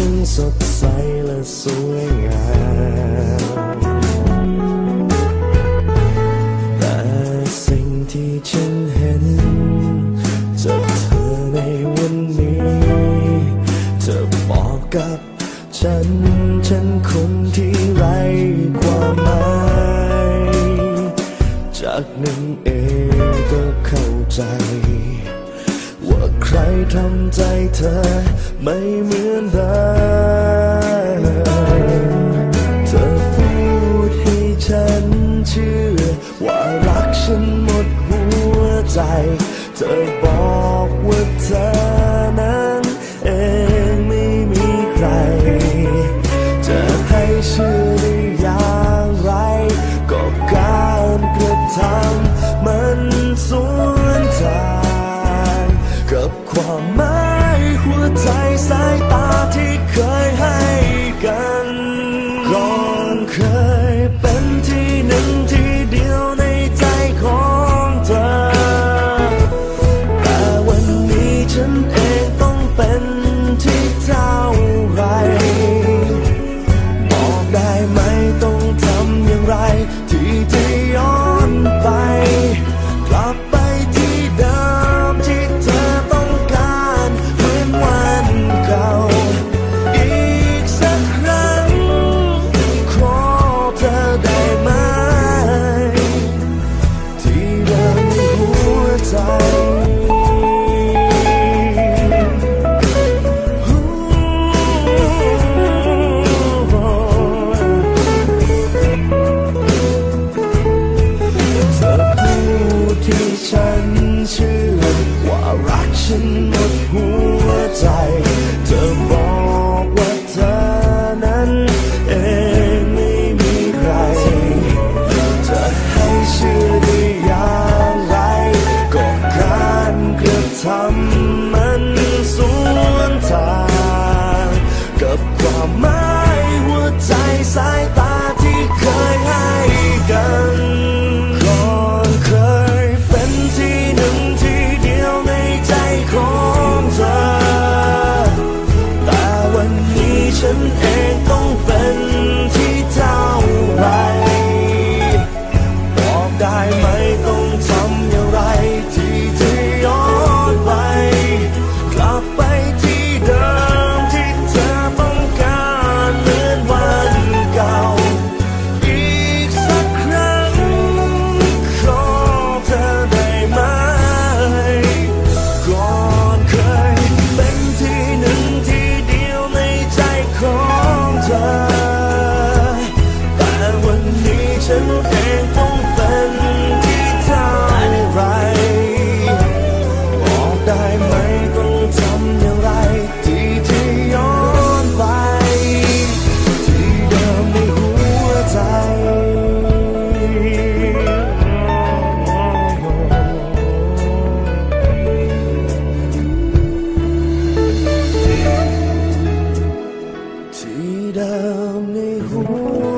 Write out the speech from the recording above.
ซึ่งสดใสและสวยงามแต่สิ่งที่ฉันเห็นจากเธอในวันนี้ เธอบอกกับฉัน ฉันคนที่ไร้ความหมาย จากนั้นเองก็เข้าใจ ใครทำใจเธอไม่เหมือนเดิมำมันสวนทางกับความหมายหัวใจสายตาที่เคยให้กันก่อนเคยเป็นที่หนึ่งที่เดียวในใจของเธอ แต่วันนี้ฉันเอง ฉันเองต้องเป็นที่เท่าไรบอกได้ไหมต้องทำอย่างไรที่ที่ย้อนไป ที่เดิมในหัวใจ ที่เดิมในหัว